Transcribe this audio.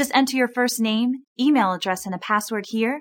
Just enter your first name, email address, and a password here,